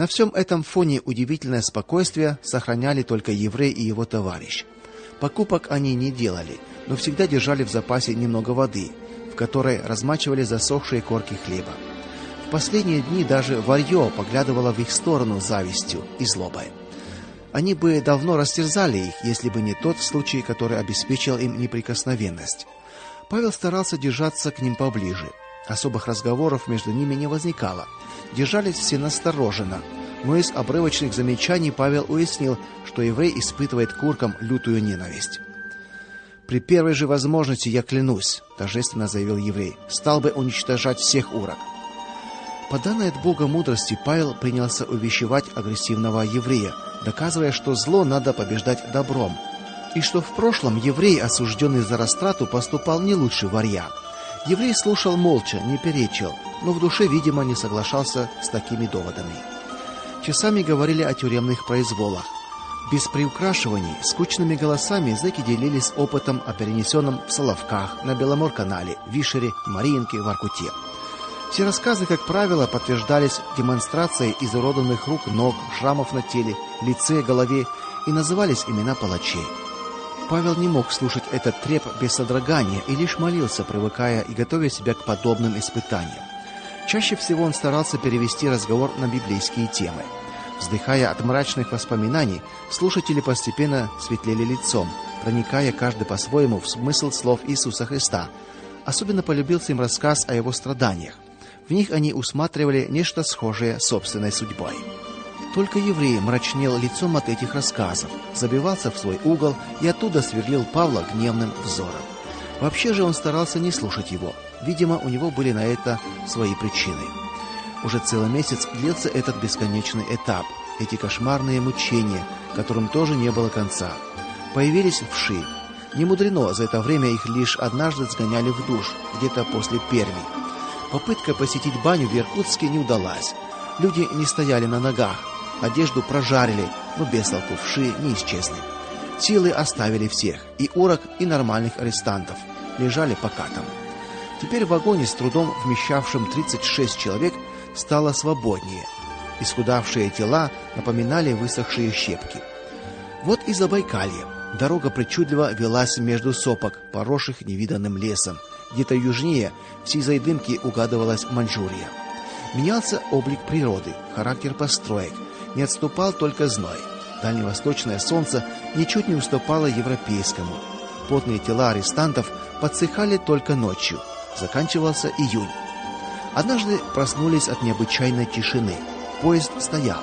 На всем этом фоне удивительное спокойствие сохраняли только еврей и его товарищ. Покупок они не делали, но всегда держали в запасе немного воды, в которой размачивали засохшие корки хлеба. В последние дни даже варьё поглядывало в их сторону завистью и злобой. Они бы давно растерзали их, если бы не тот случай, который обеспечил им неприкосновенность. Павел старался держаться к ним поближе. Особых разговоров между ними не возникало. Держались все настороженно. Но из обрывочных замечаний Павел уяснил, что еврей испытывает к уркам лютую ненависть. При первой же возможности я клянусь, торжественно заявил еврей, стал бы уничтожать всех урок. По данной от Бога мудрости Павел принялся увещевать агрессивного еврея, доказывая, что зло надо побеждать добром, и что в прошлом еврей, осужденный за растрату, поступал не лучше варья. Еврей слушал молча, не перечил, но в душе, видимо, не соглашался с такими доводами. Часами говорили о тюремных произволах. Без приукрашиваний, скучными голосами зэки делились опытом о перенесенном в Соловках, на Беломор-канале, Вишере, Мариинке, Воркуте. Все рассказы, как правило, подтверждались демонстрацией изуродованных рук, ног, шрамов на теле, лице, голове и назывались имена палачей. Павел не мог слушать этот треп без содрогания и лишь молился, привыкая и готовя себя к подобным испытаниям. Чаще всего он старался перевести разговор на библейские темы. Вздыхая от мрачных воспоминаний, слушатели постепенно светлели лицом, проникая каждый по-своему в смысл слов Иисуса Христа. Особенно полюбился им рассказ о его страданиях. В них они усматривали нечто схожее с собственной судьбой. Только еврей мрачнел лицом от этих рассказов, забивался в свой угол и оттуда сверлил Павла гневным взором. Вообще же он старался не слушать его. Видимо, у него были на это свои причины. Уже целый месяц длился этот бесконечный этап, эти кошмарные мучения, которым тоже не было конца. Появились вши. Не мудрено, за это время их лишь однажды сгоняли в душ, где-то после Перми. Попытка посетить баню в Иркутске не удалась. Люди не стояли на ногах, одежду прожарили, но без толку вши не исчезли. Силы оставили всех, и урок, и нормальных арестантов, лежали покатом. Теперь в вагоне с трудом вмещавшем 36 человек стало свободнее. Исхудавшие тела напоминали высохшие щепки. Вот и Забайкалье. Дорога причудливо велась между сопок, поросших невиданным лесом. Где-то южнее в сизой дымке угадывалась Маньчжурия. Менялся облик природы, характер построек, не отступал только зной. Дальневосточное солнце ничуть не уступало европейскому. Потные тела арестантов подсыхали только ночью. Заканчивался июнь. Однажды проснулись от необычайной тишины. Поезд стоял.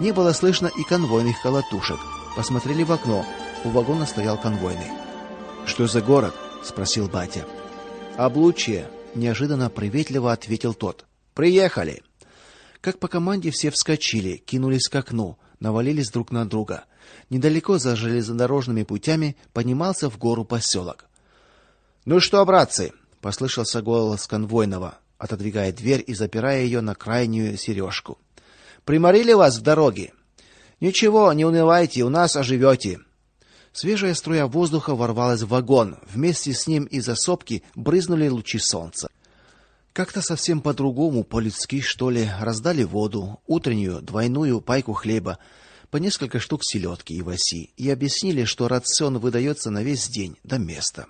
Не было слышно и конвойных колотушек. Посмотрели в окно. У вагона стоял конвойный. "Что за город?" спросил батя. "Облучье", неожиданно приветливо ответил тот. "Приехали". Как по команде все вскочили, кинулись к окну, навалились друг на друга. Недалеко за железнодорожными путями поднимался в гору поселок. "Ну что, братцы?" послышался голос конвойного, отодвигая дверь и запирая ее на крайнюю сережку. Приморили вас в дороге? Ничего, не унывайте, у нас оживете. Свежая струя воздуха ворвалась в вагон. Вместе с ним из осопки брызнули лучи солнца. Как-то совсем по-другому, по-людски, что ли, раздали воду, утреннюю двойную пайку хлеба, по несколько штук селедки и васи, и объяснили, что рацион выдается на весь день до места.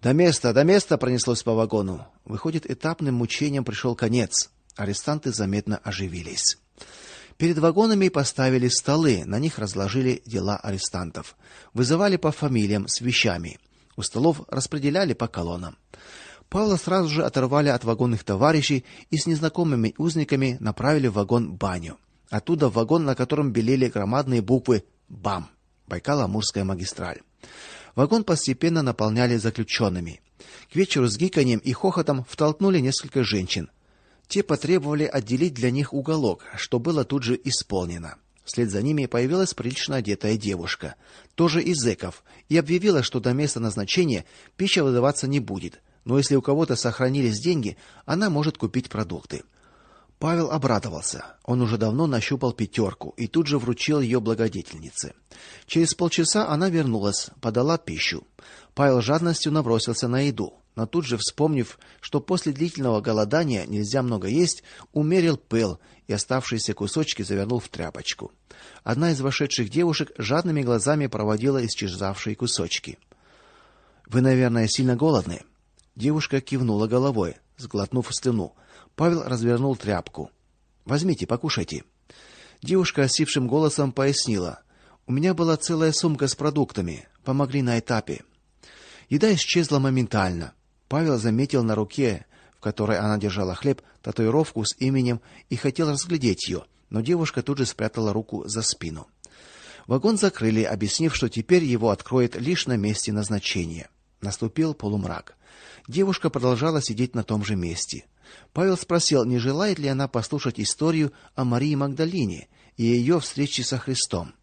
До места, до места пронеслось по вагону. Выходит, этапным мучениям пришел конец. Арестанты заметно оживились. Перед вагонами поставили столы, на них разложили дела арестантов. Вызывали по фамилиям с вещами. У столов распределяли по колоннам. Павла сразу же оторвали от вагонных товарищей и с незнакомыми узниками направили в вагон-баню. Оттуда в вагон, на котором белели громадные буквы БАМ. Байкало-Амурская магистраль. Вагон постепенно наполняли заключенными. К вечеру с гиканьем и хохотом втолкнули несколько женщин. Те потребовали отделить для них уголок, что было тут же исполнено. Вслед за ними появилась прилично одетая девушка, тоже из зэков, и объявила, что до места назначения пища выдаваться не будет но если у кого-то сохранились деньги, она может купить продукты. Павел обрадовался. Он уже давно нащупал пятерку и тут же вручил ее благодетельнице. Через полчаса она вернулась, подала пищу. Павел жадностью набросился на еду. но тут же, вспомнив, что после длительного голодания нельзя много есть, умерил пыл и оставшиеся кусочки завернул в тряпочку. Одна из вошедших девушек жадными глазами проводила исчезавшие кусочки. Вы, наверное, сильно голодны. Девушка кивнула головой, сглотнув слюну. Павел развернул тряпку. Возьмите, покушайте. Девушка осипшим голосом пояснила: "У меня была целая сумка с продуктами, помогли на этапе". Еда исчезла моментально. Павел заметил на руке, в которой она держала хлеб, татуировку с именем и хотел разглядеть ее, но девушка тут же спрятала руку за спину. Вагон закрыли, объяснив, что теперь его откроют лишь на месте назначения. Наступил полумрак. Девушка продолжала сидеть на том же месте. Павел спросил, не желает ли она послушать историю о Марии Магдалине и ее встрече со Христом.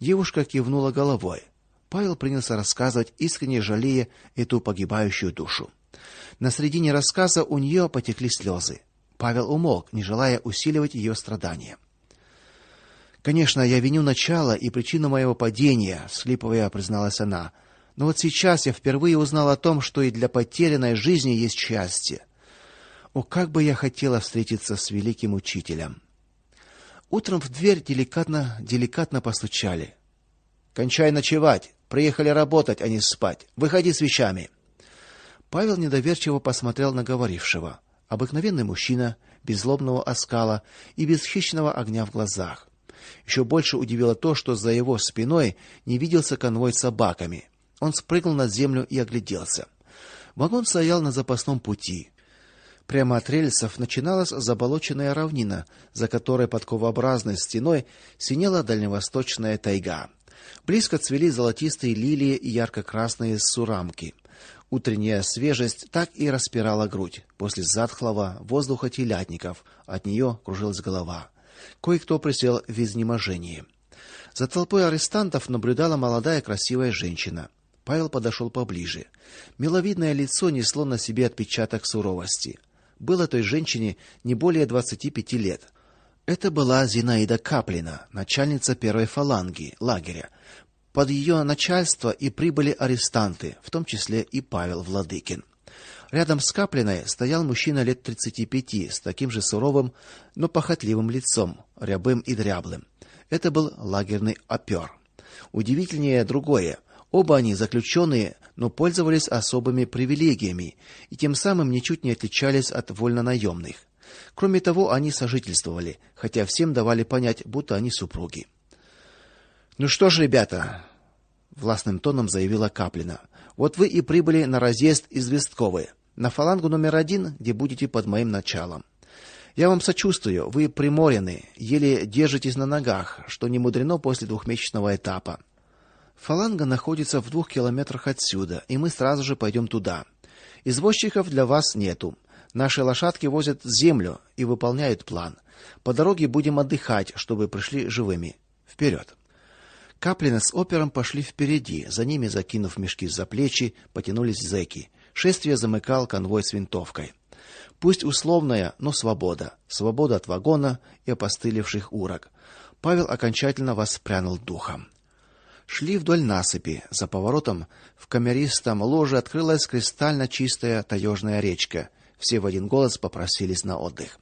Девушка кивнула головой. Павел принялся рассказывать, искренне жалея эту погибающую душу. На середине рассказа у нее потекли слезы. Павел умолк, не желая усиливать ее страдания. Конечно, я виню начало и причину моего падения, всхлипывая, призналась она. Но вот сейчас я впервые узнал о том, что и для потерянной жизни есть счастье. О, как бы я хотела встретиться с великим учителем. Утром в дверь деликатно, деликатно постучали. Кончай ночевать, приехали работать, а не спать. Выходи с вещами. Павел недоверчиво посмотрел на говорившего. Обыкновенный мужчина, без злобного оскала и без хищного огня в глазах. Еще больше удивило то, что за его спиной не виделся конвой с собаками. Он спрыгнул на землю и огляделся. Вагон стоял на запасном пути. Прямо от рельсов начиналась заболоченная равнина, за которой под ковообразной стеной синела дальневосточная тайга. Близко цвели золотистые лилии и ярко-красные сурамки. Утренняя свежесть так и распирала грудь после затхлого воздуха телятников. От нее кружилась голова. Кое-кто присел в изнеможении. За толпой арестантов наблюдала молодая красивая женщина. Павел подошел поближе. Миловидное лицо несло на себе отпечаток суровости. Было той женщине не более двадцати пяти лет. Это была Зинаида Каплина, начальница первой фаланги лагеря, под ее начальство и прибыли арестанты, в том числе и Павел Владыкин. Рядом с Каплиной стоял мужчина лет тридцати пяти с таким же суровым, но похотливым лицом, рябым и дряблым. Это был лагерный опер. Удивительнее другое. Оба они заключенные, но пользовались особыми привилегиями и тем самым ничуть не отличались от вольнонаемных. Кроме того, они сожительствовали, хотя всем давали понять, будто они супруги. Ну что ж, ребята, властным тоном заявила Каплина. Вот вы и прибыли на разъезд из Вестковой, на фалангу номер один, где будете под моим началом. Я вам сочувствую, вы приморены, еле держитесь на ногах, что не мудрено после двухмесячного этапа. Фаланга находится в двух километрах отсюда, и мы сразу же пойдем туда. Извозчиков для вас нету. Наши лошадки возят землю и выполняют план. По дороге будем отдыхать, чтобы пришли живыми. Вперед!» Каплина с опером пошли впереди, за ними, закинув мешки за плечи, потянулись зэки. Шествие замыкал конвой с винтовкой. Пусть условная, но свобода. Свобода от вагона и опостылевших урок. Павел окончательно воспрянул духом. Шли вдоль насыпи. За поворотом в камеристом ложе открылась кристально чистая таежная речка. Все в один голос попросились на отдых.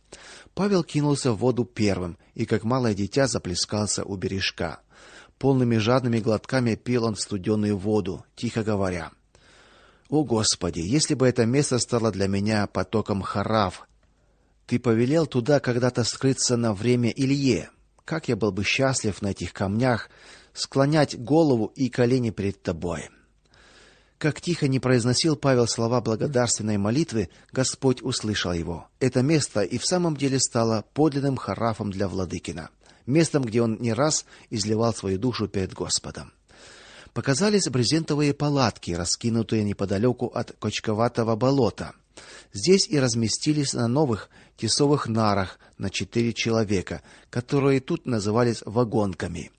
Павел кинулся в воду первым и как малое дитя заплескался у бережка. Полными жадными глотками пил он студеную воду, тихо говоря: "О, Господи, если бы это место стало для меня потоком харав, ты повелел туда когда-то скрыться на время Илье, как я был бы счастлив на этих камнях склонять голову и колени перед тобой". Как тихо не произносил Павел слова благодарственной молитвы, Господь услышал его. Это место и в самом деле стало подлинным харафом для Владыкина местом, где он не раз изливал свою душу перед Господом. Показались брезентовые палатки, раскинутые неподалеку от кочковатого болота. Здесь и разместились на новых тесовых нарах на четыре человека, которые тут назывались вагонками.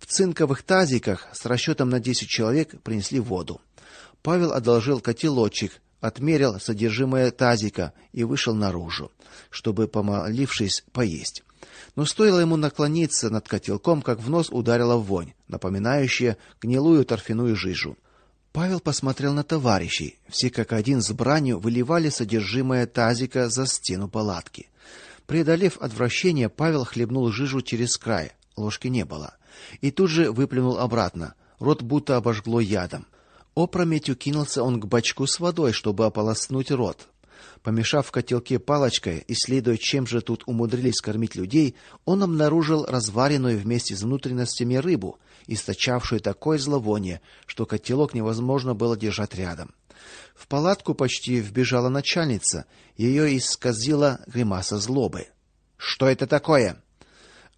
В цинковых тазиках с расчетом на десять человек принесли воду. Павел одолжил котелочек, отмерил содержимое тазика и вышел наружу, чтобы помолившись поесть. Но стоило ему наклониться над котелком, как в нос ударила вонь, напоминающая гнилую торфяную жижу. Павел посмотрел на товарищей. Все как один с бранью выливали содержимое тазика за стену палатки. Преодолев отвращение, Павел хлебнул жижу через край. Ложки не было. И тут же выплюнул обратно. Рот будто обожгло ядом. Опрометью кинулся он к бачку с водой, чтобы ополоснуть рот. Помешав в котелке палочкой, исследуя, чем же тут умудрились кормить людей, он обнаружил разваренную вместе с внутренностями рыбу, источавшую такое зловоние, что котелок невозможно было держать рядом. В палатку почти вбежала начальница, ее исказила гримаса злобы. Что это такое?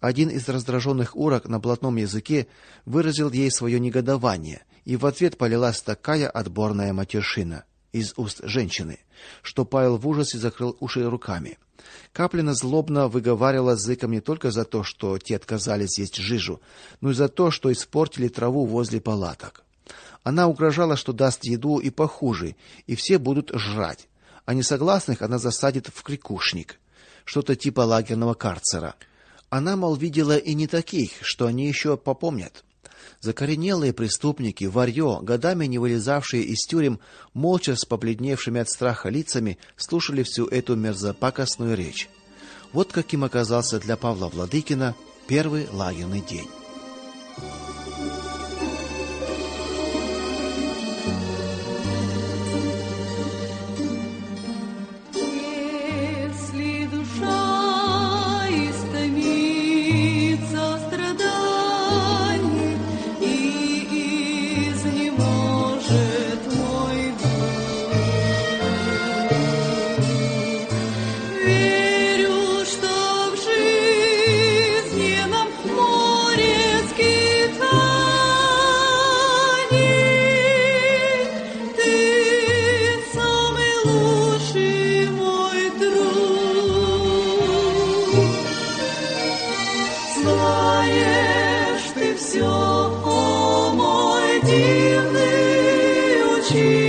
Один из раздраженных урок на блатном языке выразил ей свое негодование, и в ответ полилась такая отборная матершина из уст женщины, что Павел в ужасе закрыл уши руками. Каплина злобно выговаривала зыком не только за то, что те отказались есть жижу, но и за то, что испортили траву возле палаток. Она угрожала, что даст еду и похуже, и все будут жрать. А несогласных она засадит в крикушник, что-то типа лагерного карцера. Она мол видела и не таких, что они еще попомнят. Закоренелые преступники, варьё, годами не вылезавшие из тюрем, молча с побледневшими от страха лицами слушали всю эту мерзопакостную речь. Вот каким оказался для Павла Владыкина первый лагерный день. дивный учитель.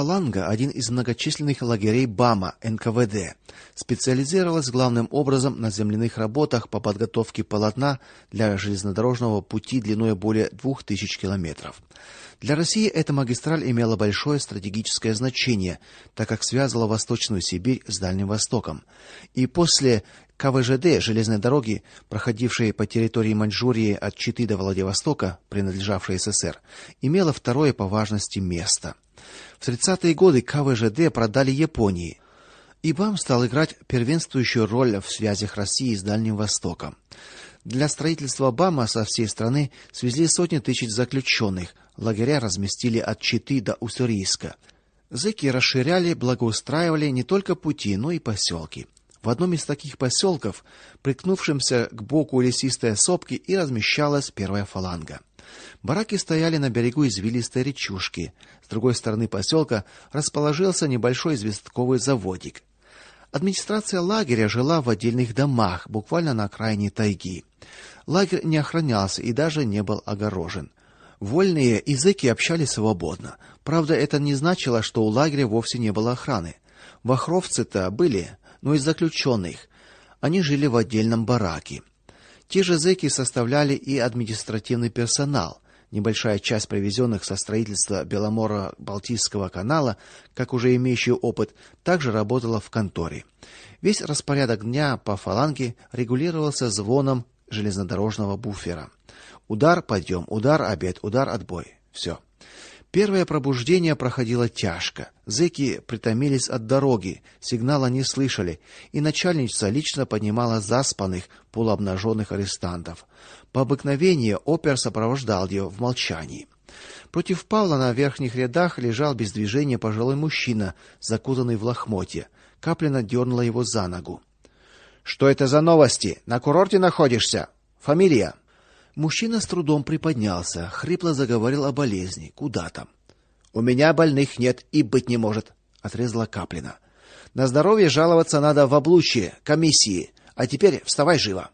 Фаланга, один из многочисленных лагерей БАМа НКВД, специализировалась главным образом на земляных работах по подготовке полотна для железнодорожного пути длиной более двух тысяч километров. Для России эта магистраль имела большое стратегическое значение, так как связывала Восточную Сибирь с Дальним Востоком. И после КВЖД железной дороги, проходившей по территории Маньчжурии от Читы до Владивостока, принадлежавшей СССР, имела второе по важности место. В 30-е годы КВЖД продали Японии. И БАМ стал играть первенствующую роль в связях России с Дальним Востоком. Для строительства БАМа со всей страны свезли сотни тысяч заключенных, лагеря разместили от Читы до Уссурийска. Зэки расширяли, благоустраивали не только пути, но и поселки. В одном из таких поселков, приткнувшемся к боку лесистой сопки, и размещалась первая фаланга. Бараки стояли на берегу извилистой речушки. С другой стороны поселка расположился небольшой известковый заводик. Администрация лагеря жила в отдельных домах, буквально на окраине тайги. Лагерь не охранялся и даже не был огорожен. Вольные языки общались свободно. Правда, это не значило, что у лагеря вовсе не было охраны. Вахровцы-то были, но из заключенных. Они жили в отдельном бараке. Те же зэки составляли и административный персонал. Небольшая часть привезенных со строительства Беломоро-Балтийского канала, как уже имеющие опыт, также работала в конторе. Весь распорядок дня по фаланге регулировался звоном железнодорожного буфера. Удар, подъем, удар, обед, удар, отбой. Все. Первое пробуждение проходило тяжко. Зэки притомились от дороги, сигнала не слышали, и начальница лично поднимала заспанных, полуобнаженных арестантов. По обыкновению опер сопровождал ее в молчании. Против Павла на верхних рядах лежал без движения пожилой мужчина, закутанный в лохмотья. Каплина дернула его за ногу. Что это за новости? На курорте находишься? Фамилия? Мужчина с трудом приподнялся, хрипло заговорил о болезни. Куда там? У меня больных нет и быть не может, отрезала Каплина. На здоровье жаловаться надо в облучье, комиссии. А теперь вставай живо.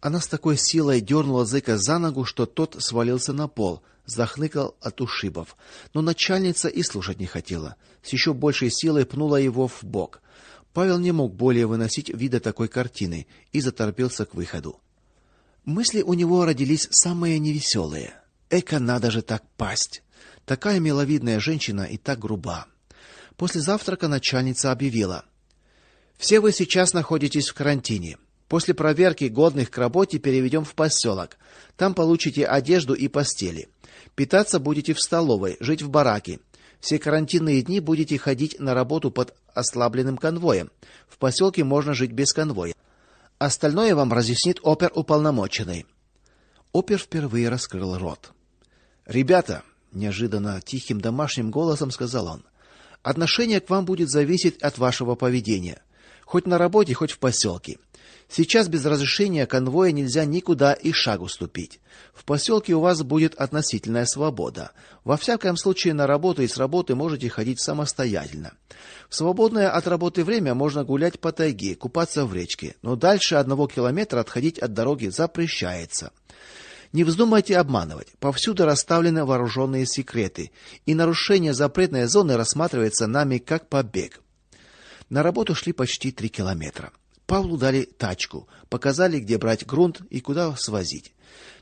Она с такой силой дернула зыка за ногу, что тот свалился на пол, захныкал от ушибов. Но начальница и слушать не хотела. С еще большей силой пнула его в бок. Павел не мог более выносить вида такой картины и заторопился к выходу. Мысли у него родились самые невеселые. Эка надо же так пасть. Такая миловидная женщина и так груба. После завтрака начальница объявила: "Все вы сейчас находитесь в карантине. После проверки годных к работе переведем в поселок. Там получите одежду и постели. Питаться будете в столовой, жить в бараке. Все карантинные дни будете ходить на работу под ослабленным конвоем. В поселке можно жить без конвоя. Остальное вам разъяснит оперуполномоченный. Опер впервые раскрыл рот. Ребята, неожиданно тихим домашним голосом сказал он. Отношение к вам будет зависеть от вашего поведения, хоть на работе, хоть в поселке. Сейчас без разрешения конвоя нельзя никуда и шагу ступить. В поселке у вас будет относительная свобода. Во всяком случае, на работу и с работы можете ходить самостоятельно. В свободное от работы время можно гулять по тайге, купаться в речке, но дальше одного километра отходить от дороги запрещается. Не вздумайте обманывать. Повсюду расставлены вооруженные секреты, и нарушение запретной зоны рассматривается нами как побег. На работу шли почти три километра. Павлу дали тачку, показали, где брать грунт и куда свозить.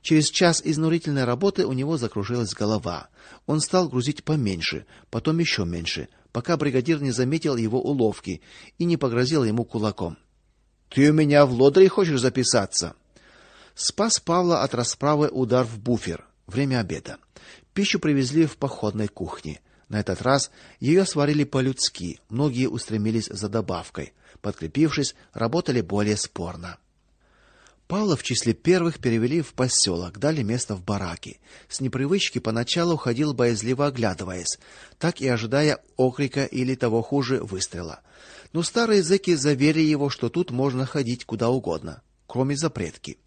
Через час изнурительной работы у него закружилась голова. Он стал грузить поменьше, потом еще меньше, пока бригадир не заметил его уловки и не погрозил ему кулаком. Ты у меня в лодыре хочешь записаться? Спас Павла от расправы удар в буфер. Время обеда. Пищу привезли в походной кухне. На этот раз ее сварили по-людски. Многие устремились за добавкой подкрепившись, работали более спорно. Павла в числе первых перевели в поселок, дали место в бараке. С непривычки поначалу ходил боязливо оглядываясь, так и ожидая окрика или того хуже выстрела. Но старые зэки заверили его, что тут можно ходить куда угодно, кроме запретки.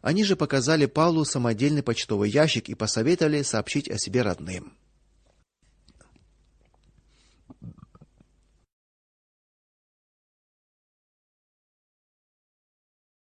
Они же показали Павлу самодельный почтовый ящик и посоветовали сообщить о себе родным.